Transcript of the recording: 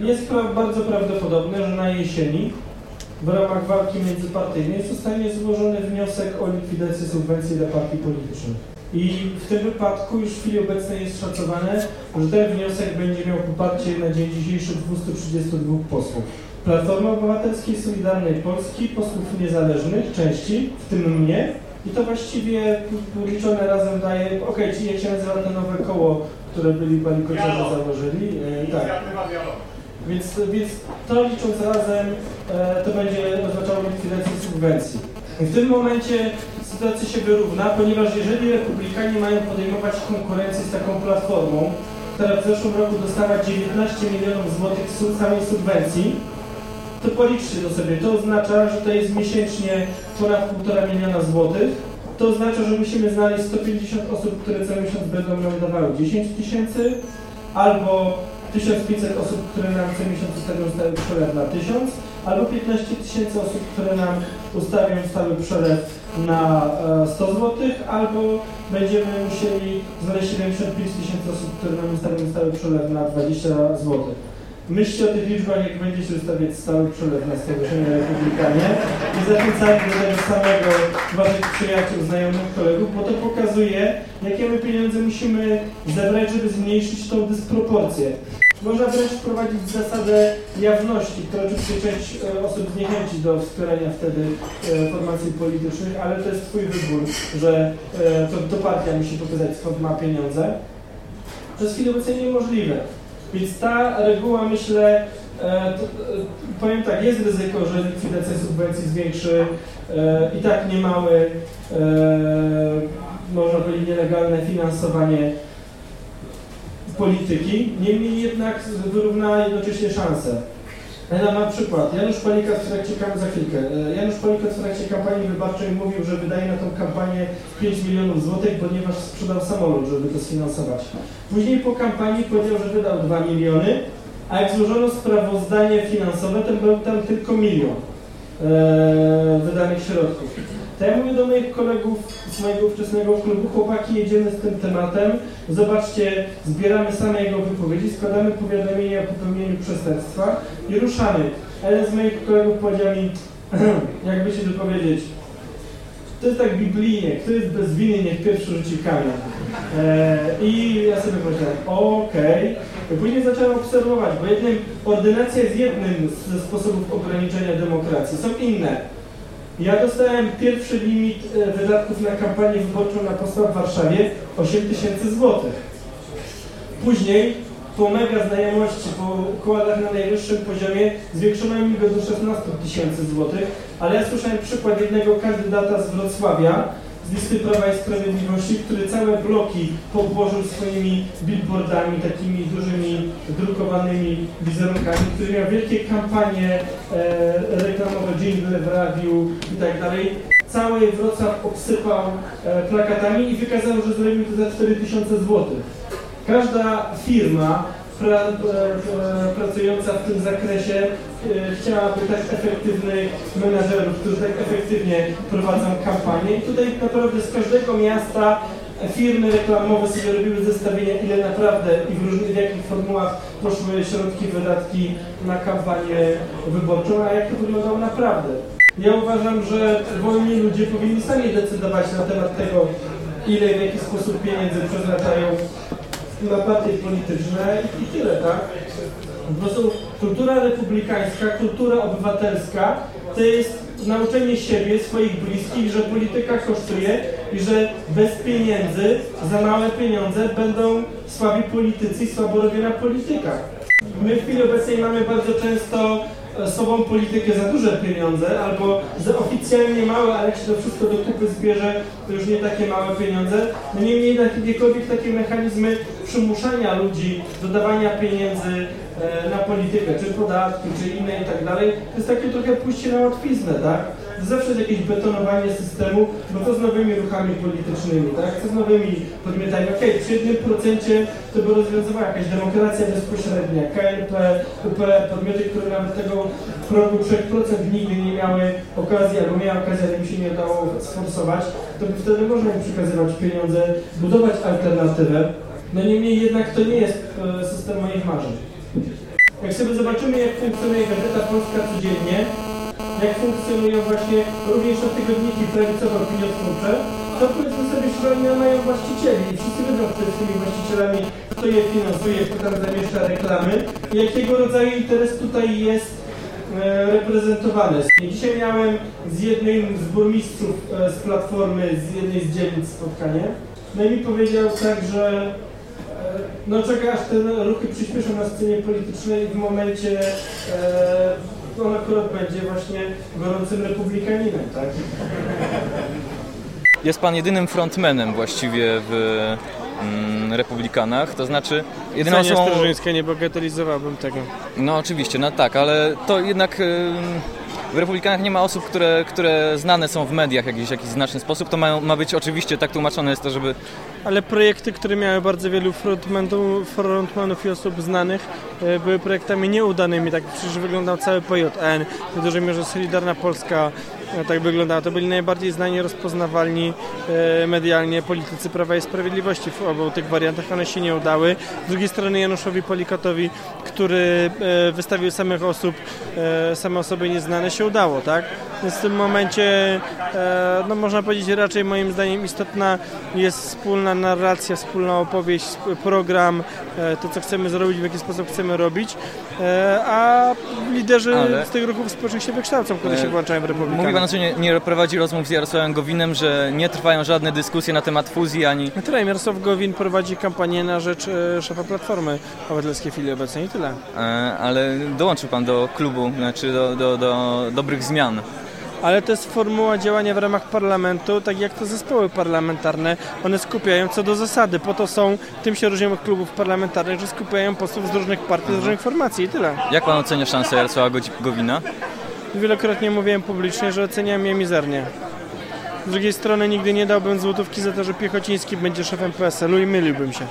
jest bardzo prawdopodobne, że na jesieni w ramach walki międzypartyjnej zostanie złożony wniosek o likwidację subwencji dla partii politycznych. I w tym wypadku już w chwili obecnej jest szacowane, że ten wniosek będzie miał poparcie na dzień dzisiejszy 232 posłów. Platformy Obywatelskiej, Solidarnej Polski, posłów niezależnych, części, w tym mnie. I to właściwie liczone razem daje, okej, okay, jak się nazywa to nowe koło, które byli pani Kociarze założyli. E, tak. Więc, więc to licząc razem, e, to będzie oznaczało likwidację subwencji. W tym momencie sytuacja się wyrówna, ponieważ jeżeli republikanie mają podejmować konkurencję z taką platformą, która w zeszłym roku dostała 19 milionów złotych z samej subwencji, to policzcie to sobie. To oznacza, że to jest miesięcznie ponad 1,5 miliona złotych. To oznacza, że musimy znaleźć 150 osób, które co miesiąc będą nam dawały 10 tysięcy, albo 1500 osób, które nam co miesiąc ustawią stały przelew na 1000, albo 15 tysięcy osób, które nam ustawią stały przelew na 100 zł, albo będziemy musieli znaleźć 75 tysięcy osób, które nam ustawią stały przelew na 20 zł. Myślcie o tych liczbach, jak będziecie ustawiać stały przelew na Stowarzyszenie Republikanie i zachęcajcie do tego samego waszych przyjaciół, znajomych, kolegów, bo to pokazuje, jakie my pieniądze musimy zebrać, żeby zmniejszyć tą dysproporcję. Można wręcz wprowadzić zasadę jawności, która oczywiście część e, osób zniechęci do wspierania wtedy e, formacji politycznych, ale to jest Twój wybór, że e, to, to partia musi pokazać skąd ma pieniądze. To jest w chwili obecnej niemożliwe. Więc ta reguła, myślę, e, to, e, powiem tak, jest ryzyko, że likwidacja subwencji zwiększy e, i tak niemałe, można powiedzieć, nielegalne finansowanie polityki, niemniej jednak wyrówna jednocześnie szanse. Ja na przykład, Janusz Palikat w trakcie za chwilkę, Janusz Palikat w trakcie kampanii wyborczej mówił, że wydaje na tą kampanię 5 milionów złotych, ponieważ sprzedał samolot, żeby to sfinansować. Później po kampanii powiedział, że wydał 2 miliony, a jak złożono sprawozdanie finansowe, to był tam tylko milion e, wydanych środków. To ja mówię do moich kolegów z mojego ówczesnego klubu, chłopaki, jedziemy z tym tematem, zobaczcie, zbieramy same jego wypowiedzi, składamy powiadomienie o popełnieniu przestępstwa i ruszamy. Ale z moich kolegów powiedział mi, jakby się powiedzieć, to jest tak biblijnie, kto jest bez winy, niech pierwszy rzuci kamień. E, I ja sobie powiedziałem, okej. Okay. Później zacząłem obserwować, bo jednym, ordynacja jest jednym ze sposobów ograniczenia demokracji. Są inne. Ja dostałem pierwszy limit e, wydatków na kampanię wyborczą na posła w Warszawie 8 tysięcy złotych. Później po mega znajomości, po układach na najwyższym poziomie zwiększono mi go do 16 tysięcy złotych, ale ja słyszałem przykład jednego kandydata z Wrocławia, z listy Prawa i Sprawiedliwości, który całe bloki położył swoimi billboardami, takimi dużymi drukowanymi wizerunkami, który miał wielkie kampanie e, reklamowe, jingle w radiu i tak dalej. Cały Wrocław obsypał e, plakatami i wykazał, że zrobił to za 4000 zł. Każda firma pra, pra, pracująca w tym zakresie e, chciałaby tak efektywnych menadżerów, którzy tak efektywnie prowadzą kampanię. I tutaj naprawdę z każdego miasta firmy reklamowe sobie robiły zestawienia, ile naprawdę i w różnych w jakich formułach poszły środki, wydatki na kampanię wyborczą, a jak to wyglądało naprawdę. Ja uważam, że wolni ludzie powinni sami decydować na temat tego, ile w jaki sposób pieniędzy przeznaczają na partie polityczne i tyle, tak? Po prostu kultura republikańska, kultura obywatelska to jest nauczenie siebie, swoich bliskich, że polityka kosztuje i że bez pieniędzy, za małe pieniądze będą słabi politycy i słabo robiona polityka. My w chwili obecnej mamy bardzo często sobą politykę za duże pieniądze, albo za oficjalnie małe, ale jak się to wszystko do kupy zbierze, to już nie takie małe pieniądze. No niemniej jakiekolwiek takie mechanizmy przymuszania ludzi do dawania pieniędzy e, na politykę, czy podatki, czy inne i tak dalej, to jest takie trochę pójście na łatwiznę, tak? zawsze jest jakieś betonowanie systemu, no to z nowymi ruchami politycznymi, tak? Co z nowymi podmiotami? Okej, okay, przy jednym procencie to by rozwiązywała jakaś demokracja bezpośrednia, KNP, UP, podmioty, które nawet tego progu 3% nigdy nie miały okazji, albo miały okazję, ale im się nie dało sforsować, to by wtedy można im przekazywać pieniądze, budować alternatywę. No niemniej jednak to nie jest e, system moich marzeń. Jak sobie zobaczymy, jak funkcjonuje Gazeta Polska codziennie, jak funkcjonują właśnie również te tygodniki prawicowe opiniotwórcze, to powiedzmy sobie, że oni mają właścicieli i wszyscy wiedzą, kto jest tymi właścicielami, kto je finansuje, kto tam zamieszcza reklamy jakiego rodzaju interes tutaj jest e, reprezentowany. I Dzisiaj miałem z jednym z burmistrzów e, z Platformy, z jednej z dzielnic spotkanie, no i mi powiedział tak, że no czeka aż te ruchy przyspieszą na scenie politycznej w momencie e, on akurat będzie właśnie gorącym republikaninem, tak? Jest pan jedynym frontmanem właściwie w mm, Republikanach, to znaczy jedyną osobą... Nie bagatelizowałbym tego. No oczywiście, no tak, ale to jednak ym, w Republikanach nie ma osób, które, które znane są w mediach w jakiś, jakiś znaczny sposób. To mają, ma być oczywiście tak tłumaczone jest to, żeby Ale projekty, które miały bardzo wielu frontmanów, i osób znanych, e, były projektami nieudanymi. Tak przecież wyglądał cały PJN, w dużej mierze Solidarna Polska tak wyglądała. To byli najbardziej znani, rozpoznawalni e, medialnie politycy Prawa i Sprawiedliwości w obu tych wariantach. One się nie udały. Z drugiej strony Januszowi Polikatowi, który e, wystawił samych osób, e, same osoby nieznane, się udało, tak? Więc w tym momencie, e, no można powiedzieć, raczej moim zdaniem istotna jest wspólna narracja, wspólna opowieść, program, e, to co chcemy zrobić, w jaki sposób chcemy robić, e, a liderzy Ale- z tych ruchów społecznych się wykształcą, E, się włączają w Republikanów. Mówi pan, że nie, nie prowadzi rozmów z Jarosławem Gowinem, że nie trwają żadne dyskusje na temat fuzji ani... No Tyle, Jarosław Gowin prowadzi kampanię na rzecz e, szefa Platformy Obywatelskiej w chwili obecnej i tyle. E, ale dołączył pan do klubu, znaczy do, do, do dobrych zmian. Ale to jest formuła działania w ramach parlamentu, tak jak te zespoły parlamentarne. One skupiają co do zasady. Po to są, tym się różnią od klubów parlamentarnych, że skupiają posłów z różnych partii, z różnych formacji i tyle. Jak pan ocenia szansę Jarosława Gowina? Wielokrotnie mówiłem publicznie, że oceniam je mizernie. Z drugiej strony nigdy nie dałbym złotówki za to, że Piechociński będzie szefem PSL-u i myliłbym się.